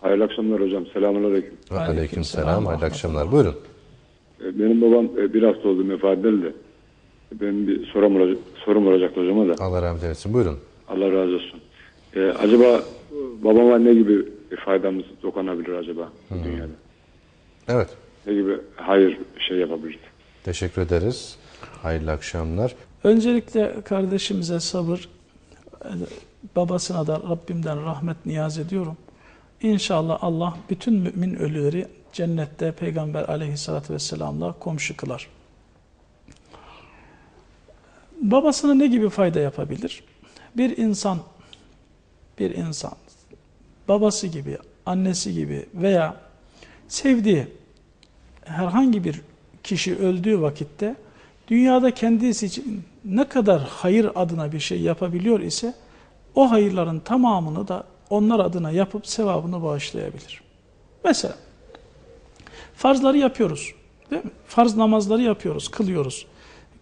Hayırlı akşamlar hocam. Selamünaleyküm. Ve Aleyküm aleyküm selam, selam. Hayırlı akşamlar. Buyurun. E, Benim babam e, bir hafta oldu vefat edildi. Benim bir sorum olacak, sorum olacak hocama da. Allah rahmet eylesin. Buyurun. Allah razı olsun. E, acaba e, babama ne gibi bir faydamız dokunabilir acaba bu dünyada? Evet. Ne gibi hayır şey yapabiliriz? Teşekkür ederiz. Hayırlı akşamlar. Öncelikle kardeşimize sabır, e, babasına da Rabbimden rahmet niyaz ediyorum. İnşallah Allah bütün mümin ölüleri cennette Peygamber aleyhissalatü vesselamla komşu kılar. Babasına ne gibi fayda yapabilir? Bir insan, bir insan babası gibi, annesi gibi veya sevdiği herhangi bir kişi öldüğü vakitte dünyada kendisi için ne kadar hayır adına bir şey yapabiliyor ise o hayırların tamamını da onlar adına yapıp sevabını bağışlayabilir. Mesela farzları yapıyoruz. Değil mi? Farz namazları yapıyoruz, kılıyoruz.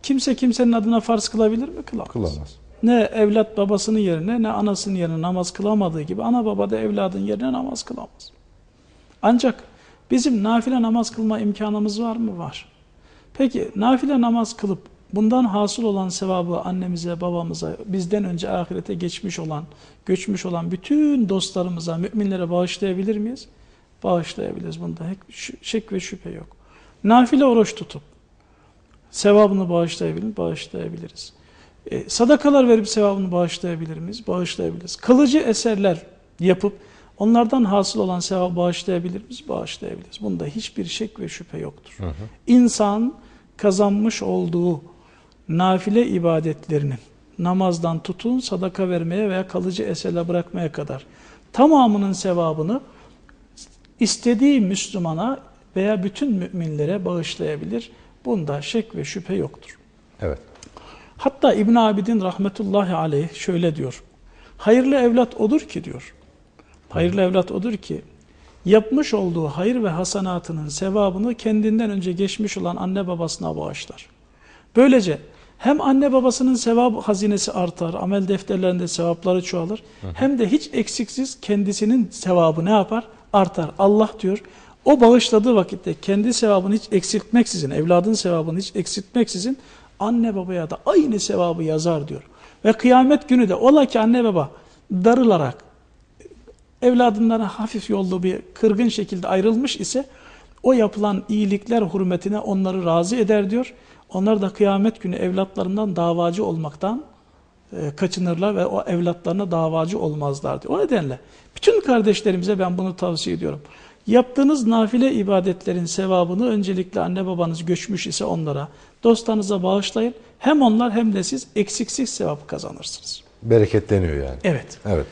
Kimse kimsenin adına farz kılabilir mi? Kılamaz. Kılamaz. Ne evlat babasının yerine ne anasının yerine namaz kılamadığı gibi ana baba da evladın yerine namaz kılamaz. Ancak bizim nafile namaz kılma imkanımız var mı? Var. Peki nafile namaz kılıp bundan hasıl olan sevabı annemize, babamıza, bizden önce ahirete geçmiş olan, göçmüş olan bütün dostlarımıza, müminlere bağışlayabilir miyiz? Bağışlayabiliriz. Bunda hiç şek ve şüphe yok. Nafile oruç tutup sevabını bağışlayabilir, bağışlayabiliriz. E, sadakalar verip sevabını bağışlayabilir miyiz? Bağışlayabiliriz. Kılıcı eserler yapıp onlardan hasıl olan sevabı bağışlayabilir miyiz? Bağışlayabiliriz. Bunda hiçbir şek ve şüphe yoktur. İnsan kazanmış olduğu nafile ibadetlerinin namazdan tutun sadaka vermeye veya kalıcı eserle bırakmaya kadar tamamının sevabını istediği Müslümana veya bütün müminlere bağışlayabilir. Bunda şek ve şüphe yoktur. Evet. Hatta İbn Abidin rahmetullahi aleyh şöyle diyor. Hayırlı evlat odur ki diyor. Hayırlı evlat odur ki yapmış olduğu hayır ve hasanatının sevabını kendinden önce geçmiş olan anne babasına bağışlar. Böylece hem anne babasının sevap hazinesi artar, amel defterlerinde sevapları çoğalır. Hem de hiç eksiksiz kendisinin sevabı ne yapar? Artar. Allah diyor o bağışladığı vakitte kendi sevabını hiç eksiltmeksizin, evladın sevabını hiç eksiltmeksizin anne babaya da aynı sevabı yazar diyor. Ve kıyamet günü de ola ki anne baba darılarak evladından hafif yollu bir kırgın şekilde ayrılmış ise o yapılan iyilikler hürmetine onları razı eder diyor. Onlar da kıyamet günü evlatlarından davacı olmaktan e, kaçınırlar ve o evlatlarına davacı olmazlar diyor. O nedenle bütün kardeşlerimize ben bunu tavsiye ediyorum. Yaptığınız nafile ibadetlerin sevabını öncelikle anne babanız göçmüş ise onlara, dostlarınıza bağışlayın. Hem onlar hem de siz eksiksiz sevap kazanırsınız. Bereketleniyor yani. Evet. Evet.